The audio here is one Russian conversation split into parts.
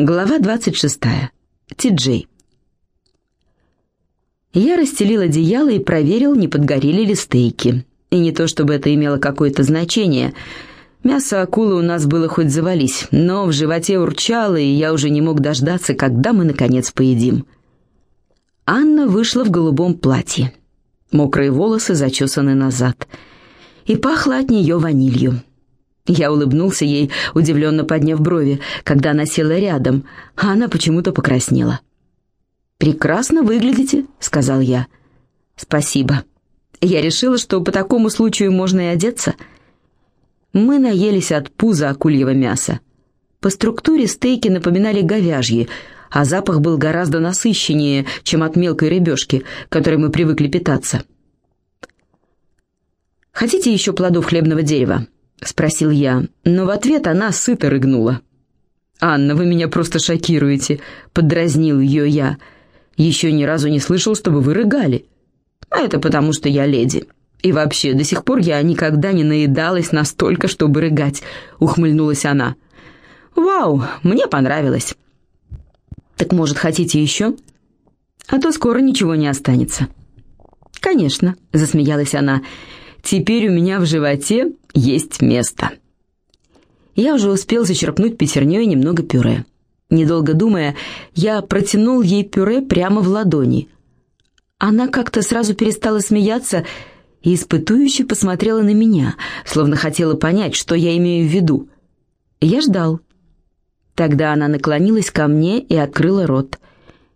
Глава 26. Ти-Джей. Я расстелил одеяло и проверил, не подгорели ли стейки. И не то, чтобы это имело какое-то значение. Мясо акулы у нас было хоть завались, но в животе урчало, и я уже не мог дождаться, когда мы, наконец, поедим. Анна вышла в голубом платье. Мокрые волосы зачесаны назад. И пахло от нее ванилью. Я улыбнулся ей, удивленно подняв брови, когда она села рядом, а она почему-то покраснела. «Прекрасно выглядите», — сказал я. «Спасибо. Я решила, что по такому случаю можно и одеться». Мы наелись от пуза акульего мяса. По структуре стейки напоминали говяжьи, а запах был гораздо насыщеннее, чем от мелкой рыбешки, которой мы привыкли питаться. «Хотите еще плодов хлебного дерева?» — спросил я, но в ответ она сыто рыгнула. «Анна, вы меня просто шокируете», — поддразнил ее я. «Еще ни разу не слышал, чтобы вы рыгали». «А это потому, что я леди. И вообще, до сих пор я никогда не наедалась настолько, чтобы рыгать», — ухмыльнулась она. «Вау, мне понравилось». «Так, может, хотите еще?» «А то скоро ничего не останется». «Конечно», — засмеялась она, — Теперь у меня в животе есть место. Я уже успел зачерпнуть пятерней немного пюре. Недолго думая, я протянул ей пюре прямо в ладони. Она как-то сразу перестала смеяться и испытующе посмотрела на меня, словно хотела понять, что я имею в виду. Я ждал. Тогда она наклонилась ко мне и открыла рот.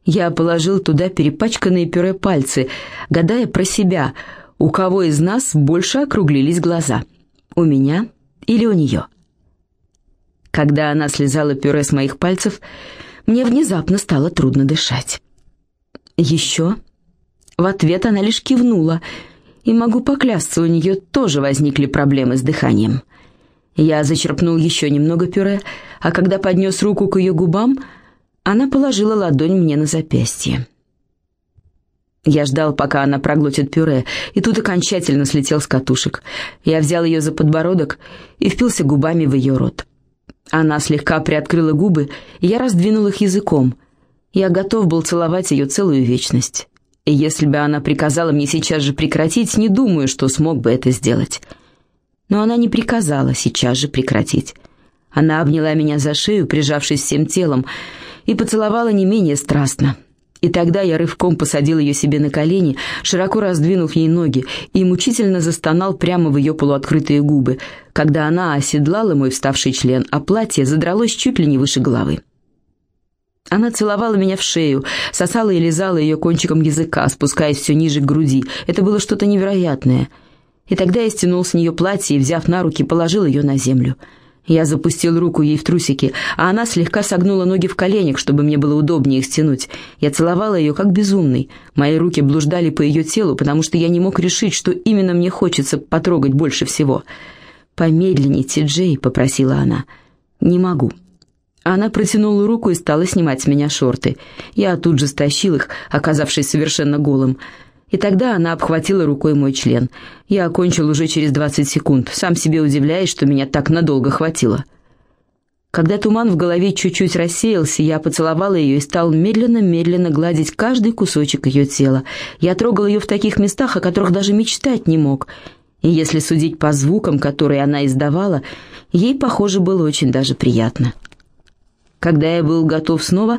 Я положил туда перепачканные пюре пальцы, гадая про себя — у кого из нас больше округлились глаза? У меня или у нее? Когда она слезала пюре с моих пальцев, мне внезапно стало трудно дышать. «Еще?» В ответ она лишь кивнула, и могу поклясться, у нее тоже возникли проблемы с дыханием. Я зачерпнул еще немного пюре, а когда поднес руку к ее губам, она положила ладонь мне на запястье. Я ждал, пока она проглотит пюре, и тут окончательно слетел с катушек. Я взял ее за подбородок и впился губами в ее рот. Она слегка приоткрыла губы, и я раздвинул их языком. Я готов был целовать ее целую вечность. И если бы она приказала мне сейчас же прекратить, не думаю, что смог бы это сделать. Но она не приказала сейчас же прекратить. Она обняла меня за шею, прижавшись всем телом, и поцеловала не менее страстно. И тогда я рывком посадил ее себе на колени, широко раздвинув ей ноги, и мучительно застонал прямо в ее полуоткрытые губы, когда она оседлала мой вставший член, а платье задралось чуть ли не выше головы. Она целовала меня в шею, сосала и лизала ее кончиком языка, спускаясь все ниже к груди. Это было что-то невероятное. И тогда я стянул с нее платье и, взяв на руки, положил ее на землю. Я запустил руку ей в трусики, а она слегка согнула ноги в коленях, чтобы мне было удобнее их стянуть. Я целовала ее как безумный. Мои руки блуждали по ее телу, потому что я не мог решить, что именно мне хочется потрогать больше всего. «Помедленнее, Ти-Джей», — попросила она. «Не могу». Она протянула руку и стала снимать с меня шорты. Я тут же стащил их, оказавшись совершенно голым. И тогда она обхватила рукой мой член. Я окончил уже через 20 секунд, сам себе удивляясь, что меня так надолго хватило. Когда туман в голове чуть-чуть рассеялся, я поцеловала ее и стал медленно-медленно гладить каждый кусочек ее тела. Я трогал ее в таких местах, о которых даже мечтать не мог. И если судить по звукам, которые она издавала, ей, похоже, было очень даже приятно. Когда я был готов снова,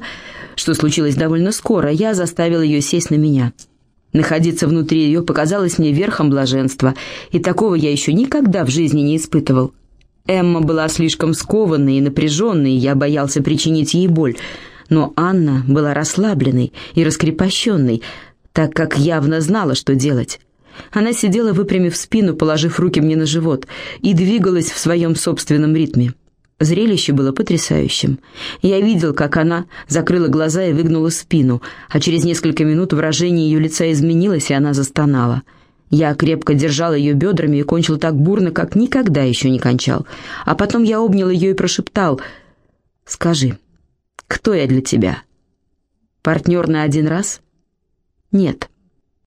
что случилось довольно скоро, я заставил ее сесть на меня — Находиться внутри ее показалось мне верхом блаженства, и такого я еще никогда в жизни не испытывал. Эмма была слишком скованной и напряженной, и я боялся причинить ей боль, но Анна была расслабленной и раскрепощенной, так как явно знала, что делать. Она сидела, выпрямив спину, положив руки мне на живот, и двигалась в своем собственном ритме. Зрелище было потрясающим. Я видел, как она закрыла глаза и выгнула спину, а через несколько минут выражение ее лица изменилось, и она застонала. Я крепко держал ее бедрами и кончил так бурно, как никогда еще не кончал. А потом я обнял ее и прошептал «Скажи, кто я для тебя? Партнер на один раз?» «Нет».